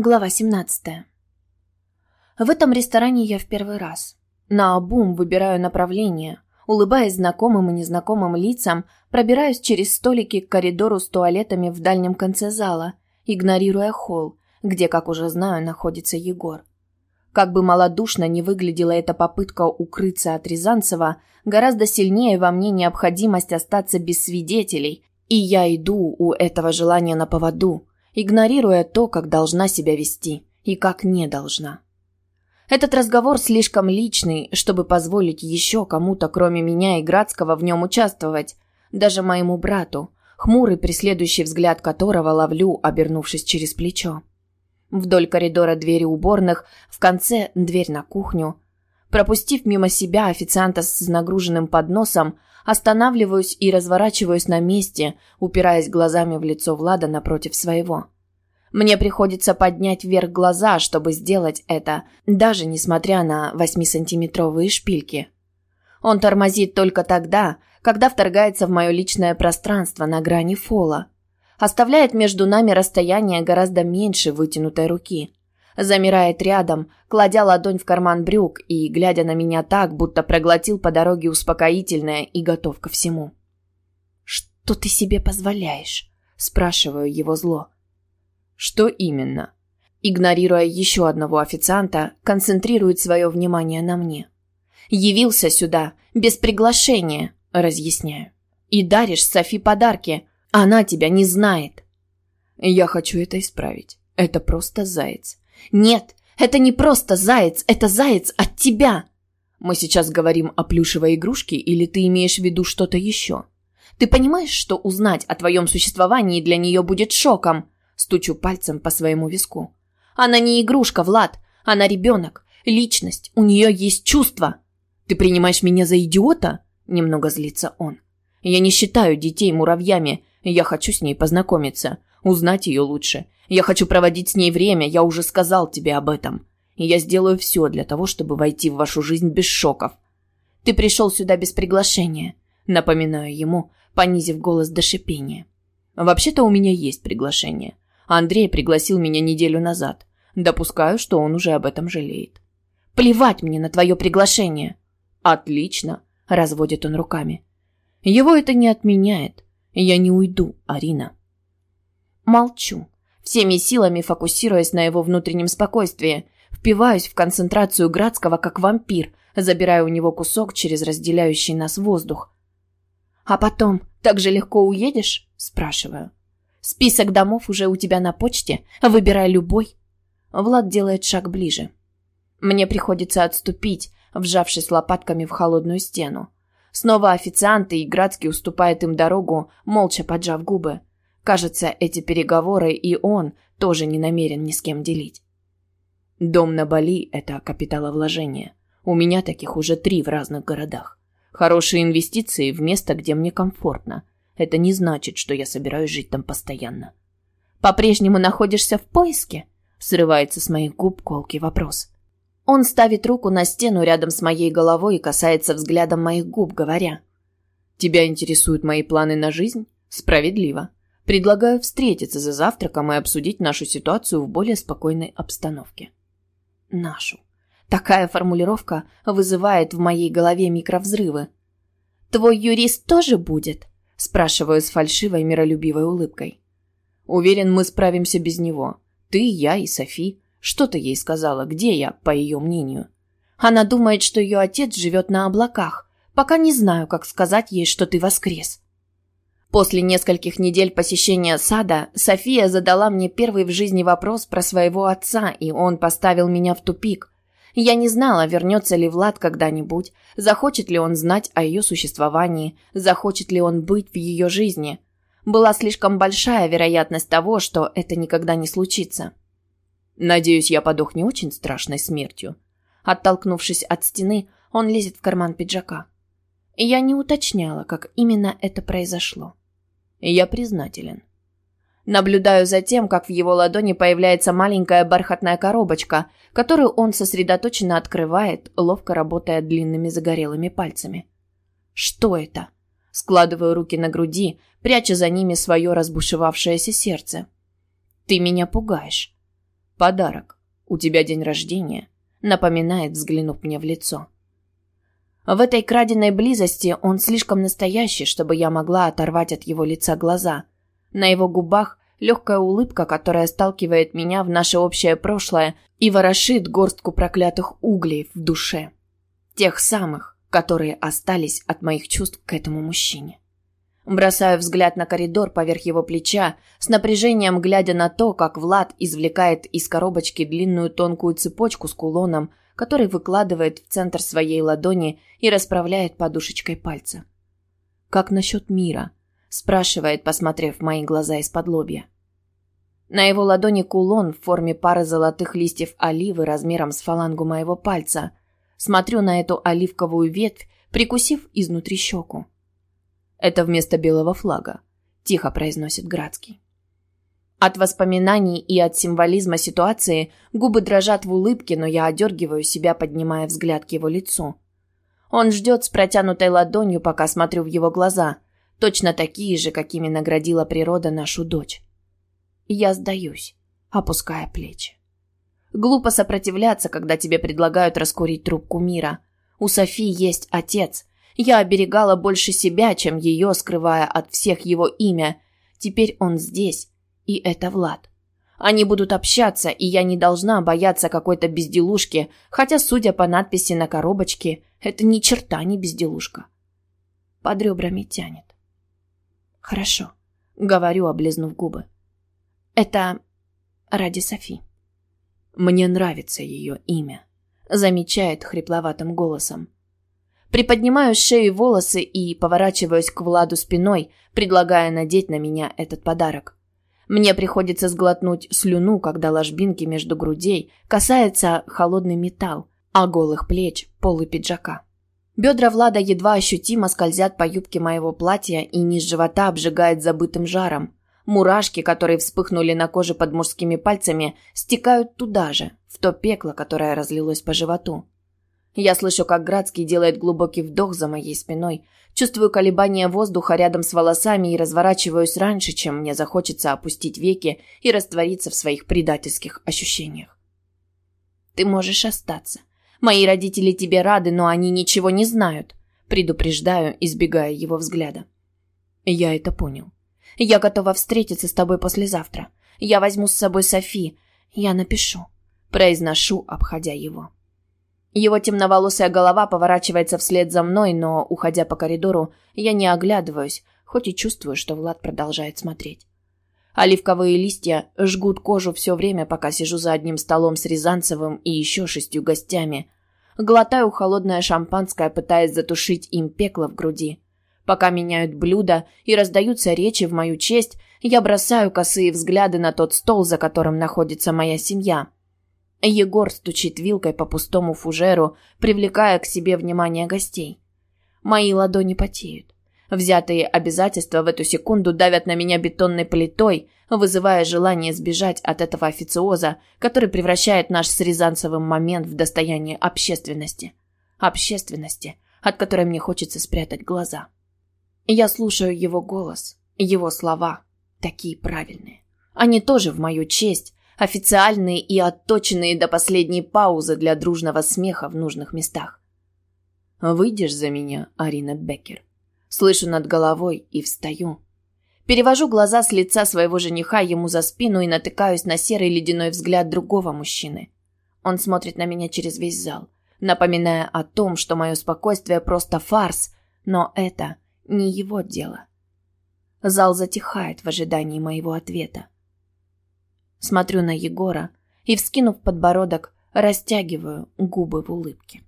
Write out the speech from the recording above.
Глава 17. В этом ресторане я в первый раз. На обум выбираю направление. Улыбаясь знакомым и незнакомым лицам, пробираюсь через столики к коридору с туалетами в дальнем конце зала, игнорируя холл, где, как уже знаю, находится Егор. Как бы малодушно не выглядела эта попытка укрыться от Рязанцева, гораздо сильнее во мне необходимость остаться без свидетелей, и я иду у этого желания на поводу – игнорируя то, как должна себя вести и как не должна. Этот разговор слишком личный, чтобы позволить еще кому-то, кроме меня и Градского, в нем участвовать, даже моему брату, хмурый преследующий взгляд которого ловлю, обернувшись через плечо. Вдоль коридора двери уборных, в конце дверь на кухню. Пропустив мимо себя официанта с нагруженным подносом, Останавливаюсь и разворачиваюсь на месте, упираясь глазами в лицо Влада напротив своего. Мне приходится поднять вверх глаза, чтобы сделать это, даже несмотря на восьмисантиметровые шпильки. Он тормозит только тогда, когда вторгается в мое личное пространство на грани фола. Оставляет между нами расстояние гораздо меньше вытянутой руки замирает рядом, кладя ладонь в карман брюк и глядя на меня так, будто проглотил по дороге успокоительное и готов ко всему. «Что ты себе позволяешь?» – спрашиваю его зло. «Что именно?» Игнорируя еще одного официанта, концентрирует свое внимание на мне. «Явился сюда, без приглашения», – разъясняю. «И даришь Софи подарки. Она тебя не знает». «Я хочу это исправить. Это просто заяц. «Нет, это не просто заяц, это заяц от тебя!» «Мы сейчас говорим о плюшевой игрушке или ты имеешь в виду что-то еще?» «Ты понимаешь, что узнать о твоем существовании для нее будет шоком?» Стучу пальцем по своему виску. «Она не игрушка, Влад. Она ребенок. Личность. У нее есть чувства». «Ты принимаешь меня за идиота?» Немного злится он. «Я не считаю детей муравьями. Я хочу с ней познакомиться. Узнать ее лучше. Я хочу проводить с ней время, я уже сказал тебе об этом. И я сделаю все для того, чтобы войти в вашу жизнь без шоков. Ты пришел сюда без приглашения, напоминаю ему, понизив голос до шипения. Вообще-то у меня есть приглашение. Андрей пригласил меня неделю назад. Допускаю, что он уже об этом жалеет. Плевать мне на твое приглашение. Отлично, разводит он руками. Его это не отменяет. Я не уйду, Арина. Молчу всеми силами фокусируясь на его внутреннем спокойствии. Впиваюсь в концентрацию Градского, как вампир, забирая у него кусок через разделяющий нас воздух. «А потом так же легко уедешь?» – спрашиваю. «Список домов уже у тебя на почте. Выбирай любой». Влад делает шаг ближе. Мне приходится отступить, вжавшись лопатками в холодную стену. Снова официанты и Градский уступает им дорогу, молча поджав губы. Кажется, эти переговоры и он тоже не намерен ни с кем делить. Дом на Бали – это капиталовложение. У меня таких уже три в разных городах. Хорошие инвестиции в место, где мне комфортно. Это не значит, что я собираюсь жить там постоянно. По-прежнему находишься в поиске? Срывается с моих губ колкий вопрос. Он ставит руку на стену рядом с моей головой и касается взглядом моих губ, говоря. «Тебя интересуют мои планы на жизнь? Справедливо. Предлагаю встретиться за завтраком и обсудить нашу ситуацию в более спокойной обстановке. Нашу. Такая формулировка вызывает в моей голове микровзрывы. «Твой юрист тоже будет?» – спрашиваю с фальшивой миролюбивой улыбкой. «Уверен, мы справимся без него. Ты, я и Софи. Что ты ей сказала? Где я, по ее мнению?» Она думает, что ее отец живет на облаках. Пока не знаю, как сказать ей, что ты воскрес. После нескольких недель посещения сада София задала мне первый в жизни вопрос про своего отца, и он поставил меня в тупик. Я не знала, вернется ли Влад когда-нибудь, захочет ли он знать о ее существовании, захочет ли он быть в ее жизни. Была слишком большая вероятность того, что это никогда не случится. Надеюсь, я подох не очень страшной смертью. Оттолкнувшись от стены, он лезет в карман пиджака. Я не уточняла, как именно это произошло. Я признателен. Наблюдаю за тем, как в его ладони появляется маленькая бархатная коробочка, которую он сосредоточенно открывает, ловко работая длинными загорелыми пальцами. Что это? Складываю руки на груди, пряча за ними свое разбушевавшееся сердце. Ты меня пугаешь. «Подарок. У тебя день рождения», — напоминает, взглянув мне в лицо. В этой краденой близости он слишком настоящий, чтобы я могла оторвать от его лица глаза. На его губах легкая улыбка, которая сталкивает меня в наше общее прошлое и ворошит горстку проклятых углей в душе. Тех самых, которые остались от моих чувств к этому мужчине. Бросаю взгляд на коридор поверх его плеча, с напряжением глядя на то, как Влад извлекает из коробочки длинную тонкую цепочку с кулоном, который выкладывает в центр своей ладони и расправляет подушечкой пальца. «Как насчет мира?» – спрашивает, посмотрев в мои глаза из-под лобья. На его ладони кулон в форме пары золотых листьев оливы размером с фалангу моего пальца. Смотрю на эту оливковую ветвь, прикусив изнутри щеку. Это вместо белого флага, тихо произносит Градский. От воспоминаний и от символизма ситуации губы дрожат в улыбке, но я одергиваю себя, поднимая взгляд к его лицу. Он ждет с протянутой ладонью, пока смотрю в его глаза, точно такие же, какими наградила природа нашу дочь. Я сдаюсь, опуская плечи. Глупо сопротивляться, когда тебе предлагают раскурить трубку мира. У Софии есть отец, я оберегала больше себя, чем ее, скрывая от всех его имя. Теперь он здесь, и это Влад. Они будут общаться, и я не должна бояться какой-то безделушки, хотя, судя по надписи на коробочке, это ни черта не безделушка. Под ребрами тянет. Хорошо, говорю, облизнув губы. Это ради Софи. Мне нравится ее имя, замечает хрипловатым голосом. Приподнимаю с шеи волосы и поворачиваюсь к Владу спиной, предлагая надеть на меня этот подарок. Мне приходится сглотнуть слюну, когда ложбинки между грудей касается холодный металл, а голых плеч – полы пиджака. Бедра Влада едва ощутимо скользят по юбке моего платья и низ живота обжигает забытым жаром. Мурашки, которые вспыхнули на коже под мужскими пальцами, стекают туда же, в то пекло, которое разлилось по животу. Я слышу, как Градский делает глубокий вдох за моей спиной, чувствую колебания воздуха рядом с волосами и разворачиваюсь раньше, чем мне захочется опустить веки и раствориться в своих предательских ощущениях. «Ты можешь остаться. Мои родители тебе рады, но они ничего не знают», предупреждаю, избегая его взгляда. «Я это понял. Я готова встретиться с тобой послезавтра. Я возьму с собой Софи. Я напишу», произношу, обходя его. Его темноволосая голова поворачивается вслед за мной, но, уходя по коридору, я не оглядываюсь, хоть и чувствую, что Влад продолжает смотреть. Оливковые листья жгут кожу все время, пока сижу за одним столом с Рязанцевым и еще шестью гостями. Глотаю холодное шампанское, пытаясь затушить им пекло в груди. Пока меняют блюда и раздаются речи в мою честь, я бросаю косые взгляды на тот стол, за которым находится моя семья. Егор стучит вилкой по пустому фужеру, привлекая к себе внимание гостей. Мои ладони потеют. Взятые обязательства в эту секунду давят на меня бетонной плитой, вызывая желание сбежать от этого официоза, который превращает наш с Рязанцевым момент в достояние общественности. Общественности, от которой мне хочется спрятать глаза. Я слушаю его голос, его слова, такие правильные. Они тоже в мою честь, официальные и отточенные до последней паузы для дружного смеха в нужных местах. «Выйдешь за меня, Арина Беккер?» Слышу над головой и встаю. Перевожу глаза с лица своего жениха ему за спину и натыкаюсь на серый ледяной взгляд другого мужчины. Он смотрит на меня через весь зал, напоминая о том, что мое спокойствие просто фарс, но это не его дело. Зал затихает в ожидании моего ответа. Смотрю на Егора и, вскинув подбородок, растягиваю губы в улыбке.